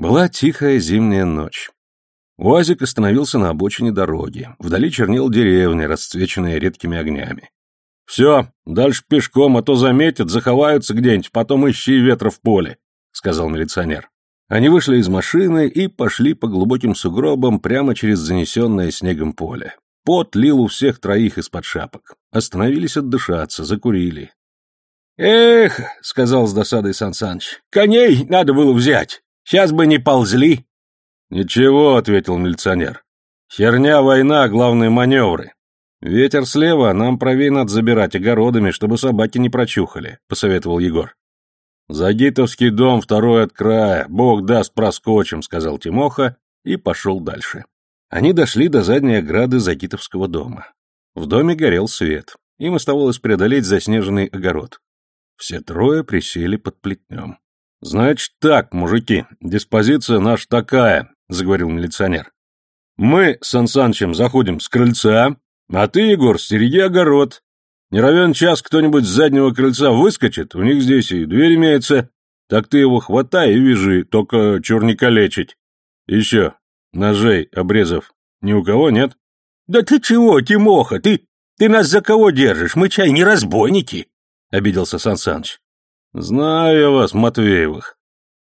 Была тихая зимняя ночь. Уазик остановился на обочине дороги. Вдали чернел деревня, расцвеченная редкими огнями. «Все, дальше пешком, а то заметят, заховаются где-нибудь, потом ищи ветра в поле», — сказал милиционер. Они вышли из машины и пошли по глубоким сугробам прямо через занесенное снегом поле. Пот лил у всех троих из-под шапок. Остановились отдышаться, закурили. «Эх», — сказал с досадой Сан Саныч, — «коней надо было взять. Сейчас бы не ползли». «Ничего», — ответил милиционер. «Херня, война, главные маневры. Ветер слева, нам правее надо забирать огородами, чтобы собаки не прочухали», — посоветовал Егор. «Загитовский дом, второй от края, бог даст проскочим», — сказал Тимоха и пошел дальше. Они дошли до задней ограды Загитовского дома. В доме горел свет. Им оставалось преодолеть заснеженный огород. Все трое присели под плетнем. «Значит так, мужики, диспозиция наша такая», — заговорил милиционер. «Мы с Сан заходим с крыльца, а ты, Егор, стереги огород. Не равен час кто-нибудь с заднего крыльца выскочит, у них здесь и дверь имеется, так ты его хватай и вяжи, только чур не калечить. Еще, ножей, обрезов, ни у кого нет?» «Да ты чего, Тимоха, ты, ты нас за кого держишь? Мы чай не разбойники!» — обиделся Сан «Знаю я вас, Матвеевых».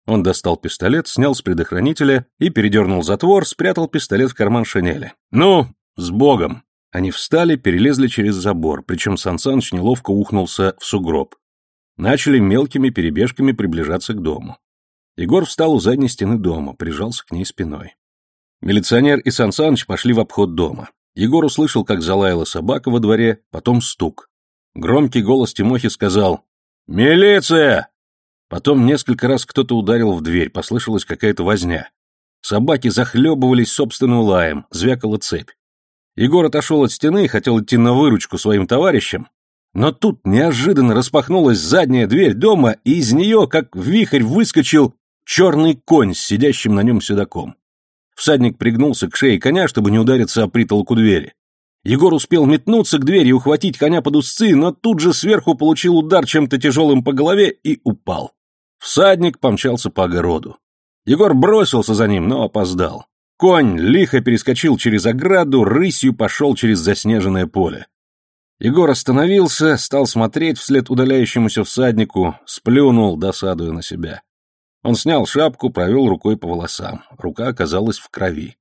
Он достал пистолет, снял с предохранителя и передернул затвор, спрятал пистолет в карман шинели. «Ну, с Богом!» Они встали, перелезли через забор, причем Сан Саныч неловко ухнулся в сугроб. Начали мелкими перебежками приближаться к дому. Егор встал у задней стены дома, прижался к ней спиной. Милиционер и Сан Саныч пошли в обход дома. Егор услышал, как залаяла собака во дворе, потом стук. Громкий голос Тимохи сказал «Милиция!» Потом несколько раз кто-то ударил в дверь, послышалась какая-то возня. Собаки захлебывались собственным лаем, звякала цепь. Егор отошел от стены и хотел идти на выручку своим товарищам, но тут неожиданно распахнулась задняя дверь дома, и из нее, как вихрь, выскочил черный конь с сидящим на нем седаком. Всадник пригнулся к шее коня, чтобы не удариться о притолку двери. Егор успел метнуться к двери и ухватить коня под узцы, но тут же сверху получил удар чем-то тяжелым по голове и упал. Всадник помчался по огороду. Егор бросился за ним, но опоздал. Конь лихо перескочил через ограду, рысью пошел через заснеженное поле. Егор остановился, стал смотреть вслед удаляющемуся всаднику, сплюнул, досадуя на себя. Он снял шапку, провел рукой по волосам. Рука оказалась в крови.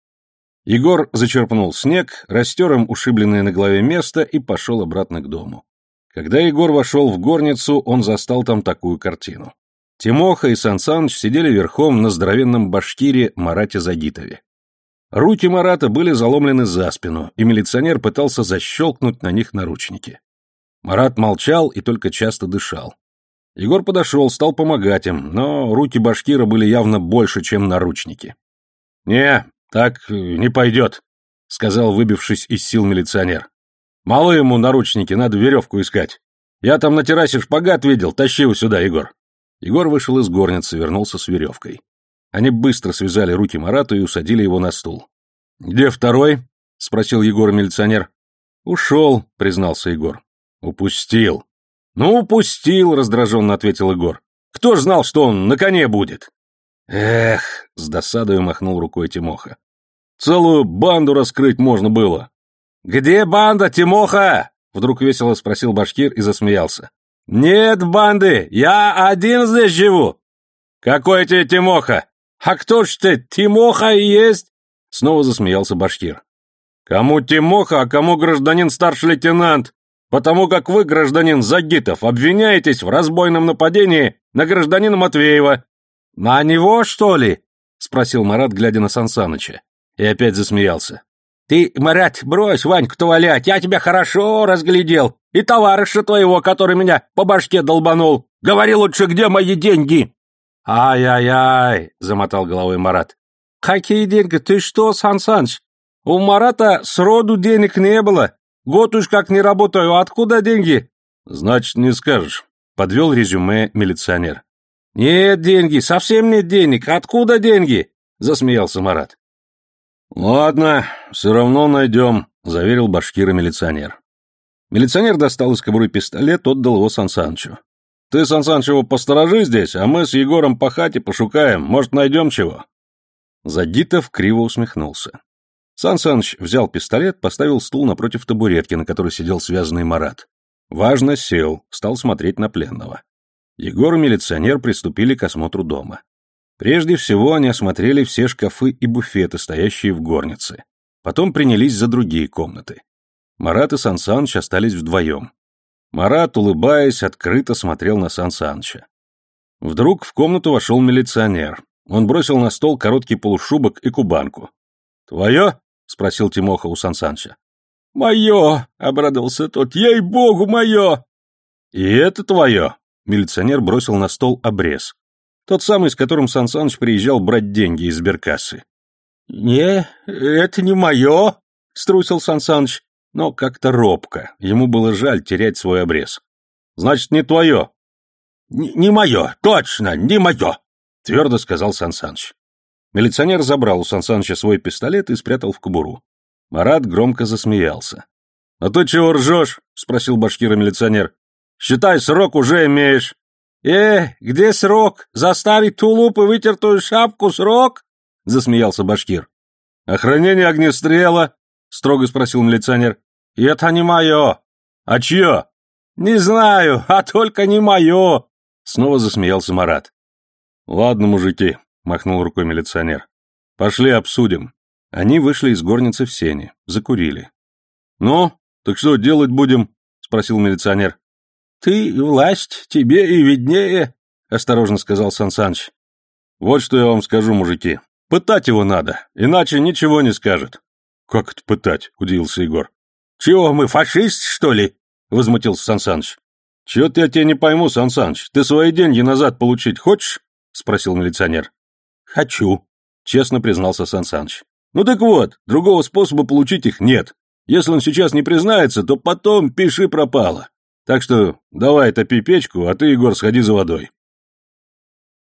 Егор зачерпнул снег, растер им ушибленное на голове место и пошел обратно к дому. Когда Егор вошел в горницу, он застал там такую картину. Тимоха и Сан Саныч сидели верхом на здоровенном башкире Марате Загитове. Руки Марата были заломлены за спину, и милиционер пытался защелкнуть на них наручники. Марат молчал и только часто дышал. Егор подошел, стал помогать им, но руки башкира были явно больше, чем наручники. «Не, «Так э, не пойдет», — сказал выбившись из сил милиционер. «Мало ему наручники, надо веревку искать. Я там на террасе шпагат видел, тащи его сюда, Егор». Егор вышел из горницы, вернулся с веревкой. Они быстро связали руки Марату и усадили его на стул. «Где второй?» — спросил Егор милиционер. «Ушел», — признался Егор. «Упустил». «Ну, упустил», — раздраженно ответил Егор. «Кто ж знал, что он на коне будет?» «Эх!» — с досадой махнул рукой Тимоха. «Целую банду раскрыть можно было!» «Где банда, Тимоха?» — вдруг весело спросил Башкир и засмеялся. «Нет банды, я один здесь живу!» «Какой тебе Тимоха? А кто ж ты, Тимоха и есть?» Снова засмеялся Башкир. «Кому Тимоха, а кому гражданин старший лейтенант? Потому как вы, гражданин Загитов, обвиняетесь в разбойном нападении на гражданина Матвеева «На него, что ли?» — спросил Марат, глядя на Сансаныча. И опять засмеялся. «Ты, Марат, брось Ваньку-то валять, я тебя хорошо разглядел. И товарища твоего, который меня по башке долбанул. Говори лучше, где мои деньги?» «Ай-яй-яй», — замотал головой Марат. «Какие деньги? Ты что, Сан? У Марата сроду денег не было. Год уж как не работаю, откуда деньги?» «Значит, не скажешь», — подвел резюме милиционер. «Нет деньги, совсем нет денег. Откуда деньги?» — засмеялся Марат. «Ладно, все равно найдем», — заверил башкира милиционер. Милиционер достал из кобуры пистолет, отдал его Сан Санычу. «Ты, Сан Саныч, его посторожи здесь, а мы с Егором по хате пошукаем, может, найдем чего». Задитов криво усмехнулся. Сан Саныч взял пистолет, поставил стул напротив табуретки, на которой сидел связанный Марат. Важно сел, стал смотреть на пленного. Егор и милиционер приступили к осмотру дома. Прежде всего они осмотрели все шкафы и буфеты, стоящие в горнице. Потом принялись за другие комнаты. Марат и Сан Саныч остались вдвоем. Марат, улыбаясь, открыто смотрел на Сан Саныча. Вдруг в комнату вошел милиционер. Он бросил на стол короткий полушубок и кубанку. «Твое?» — спросил Тимоха у Сан Саныча. «Мое!» — обрадовался тот. «Ей-богу, мое!» «И это твое!» — милиционер бросил на стол обрез. Тот самый, с которым Сан Саныч приезжал брать деньги из сберкассы. «Не, это не мое!» — струсил Сан Саныч, но как-то робко. Ему было жаль терять свой обрез. «Значит, не твое!» «Не, мое, точно, не мое!» — твердо сказал Сан Саныч. Милиционер забрал у Сан Саныча свой пистолет и спрятал в кобуру. Марат громко засмеялся. «А ты чего ржешь?» — спросил башкира милиционер. «Считай, срок уже имеешь». «Э, где срок? Заставить тулуп и вытертую шапку срок?» — засмеялся башкир. «Охранение огнестрела?» — строго спросил милиционер. «И это не мое». «А чье?» «Не знаю, а только не мое». Снова засмеялся Марат. «Ладно, мужики», — махнул рукой милиционер. «Пошли обсудим». Они вышли из горницы в сене, закурили. «Ну, так что делать будем?» — спросил милиционер. «Ты власть, тебе и виднее», — осторожно сказал Сан Саныч. «Вот что я вам скажу, мужики. Пытать его надо, иначе ничего не скажет». «Как это пытать?» — удивился Егор. «Чего, мы фашист, что ли?» — возмутился Сан Саныч. «Чего-то я тебя не пойму, Сан Саныч. Ты свои деньги назад получить хочешь?» — спросил милиционер. «Хочу», — честно признался Сан Саныч. Ну так вот, другого способа получить их нет. Если он сейчас не признается, то потом пиши пропало. Так что давай топи печку, а ты, Егор, сходи за водой.